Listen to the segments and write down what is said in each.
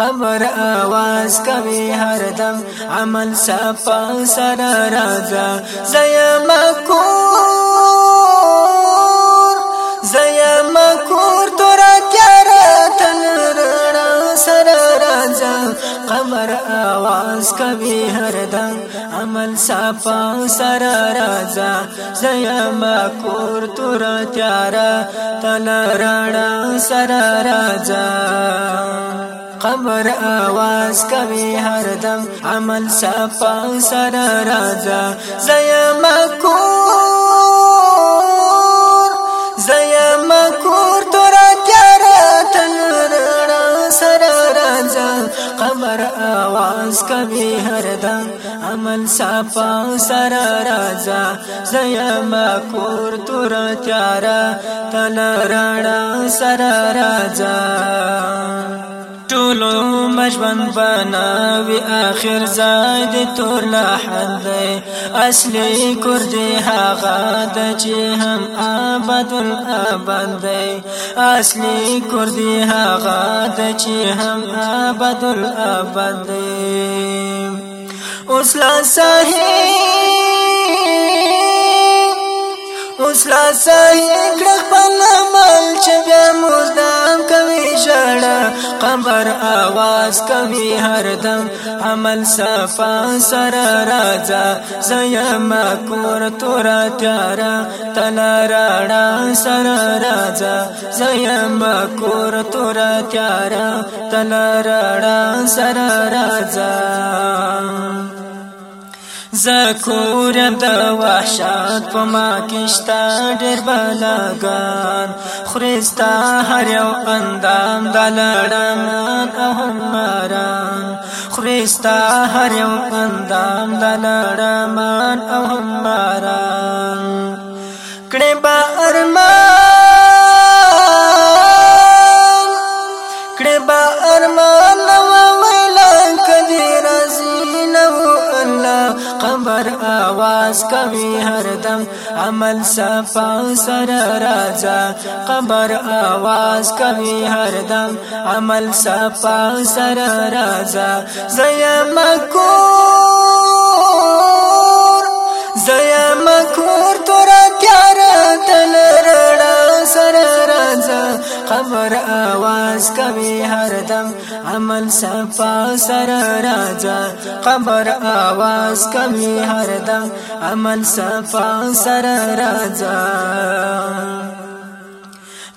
قبر आवाज کوي هر دم عمل صفا سره راځه زیم کور زیم کور تر کړه تل رڼا سره راځه قبر आवाज کوي هر دم عمل صفا سره راځه زیم کور تر تیار تل رڼا سره راځه قبر आवाज کوي هر دم عمل صفا سر راځه زيم کور زيم کور تر تیار تل سر راځه قبر आवाज کوي هر دم عمل صفا سر راځه زيم کور تر تیار تل رڼا سر راځه ټول عمر ژوند بناوي اخر زاد تور لحن دی اصلي کردي هغه د چې هم آباد الابد دی اصلي کردي هغه د چې هم آباد الابد دی اوس لا صحیح اوس لا صحیح کړه آواز کوي هر دم عمل صفا سر راځه زیم کور تور تیارا تلا راړه سر راځه زیم کور تور تیارا تلا راړه سر راځه زکور د وحشت په ما کېشتا ډېر بلاګان خريستا هر یو اندام د لړمان او هماران خريستا هر یو اندام د لړمان او هماران کړي با ارمان کړي با ارمان له قبر आवाज کوي هر دم عمل صفا سر راځه قبر आवाज کوي هر دم عمل صفا سر راځه زيم کو زيم کو تر نماز کوي هر دم عمل صفا سر راځه قبر आवाज کوي هر دم عمل صفا سر راځه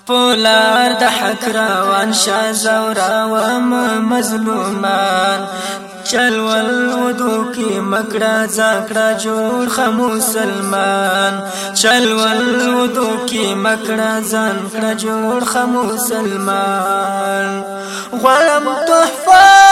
پولار د حق روان شازورا و مظلومان چلول ودو کې مکړه ځکړه جوړ خ مسلمان چلول ودو کې مکړه ځکړه جوړ خ مسلمان غلم تحفه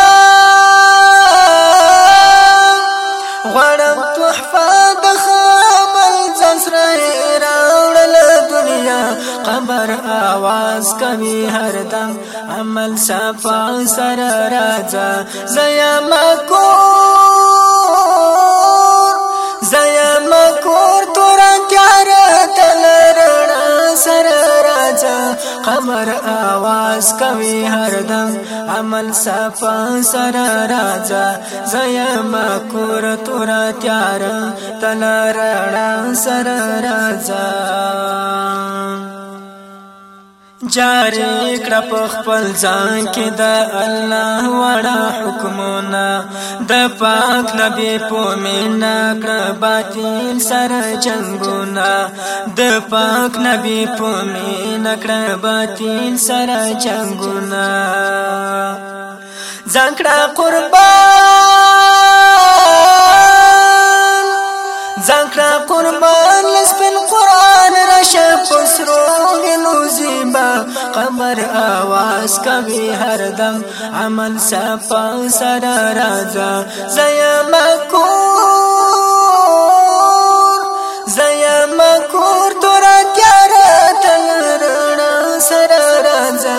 صبر आवाज کوي هر دم عمل صفا سر راځه زیا مکور زیا مکور تور کار تل رڼا سر راځه قمر आवाज کوي هر دم عمل صفا سر راځه زیا مکور تور کار تل رڼا سر راځه جاری کړه په خپل ځان کې د الله وړا حکمونه د پاک نبی په مینا کړه باطل سره جنگونه د پاک نبی په مینا کړه باطل سره جنگونه ځان کړه قربان ځان کړه قربان لسبن قران راشه پسرو قبر आवाज کوي هر دم عمل صفا سره راځه زیم کور زیم کور تر کړه تلرنا سره راځه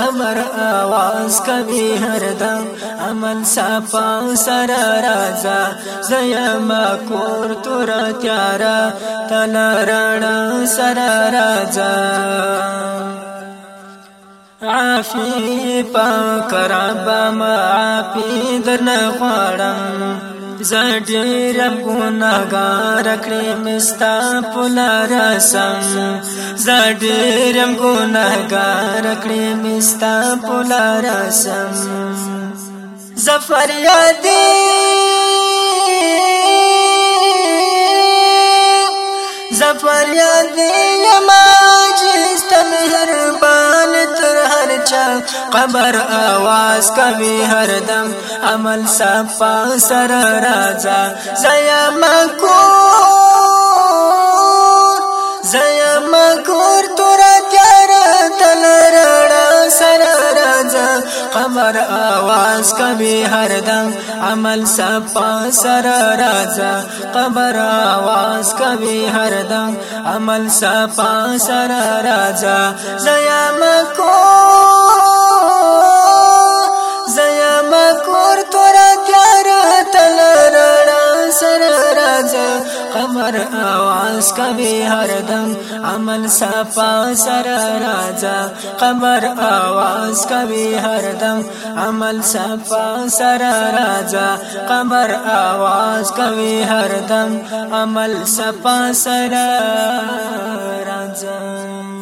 قبر आवाज کوي هر دم عمل صفا سره راځه زیم کور تر تیارا تلرنا سره راځه عافی پاک رب ما عافی در نه غواړم زړی رب ګناګار کړې مستا پولار سم زړی رب ګناګار کړې مستا پولار سم زفر یادې زفر یادې یما جستم هر بان تر چل قبر آواز کوي هر دم عمل صفا سر راځه زیم کو زیم کور تر تیار تل رړا سر راځه قبر آواز کوي هر دم عمل صفا سر راځه قبر آواز کوي هر دم عمل صفا سر راځه زیم کور قمر اواز کوي هر دم عمل صفا سره راځه قمر اواز کوي هر دم عمل صفا سره راځه قمر اواز کوي هر دم عمل صفا سره راځه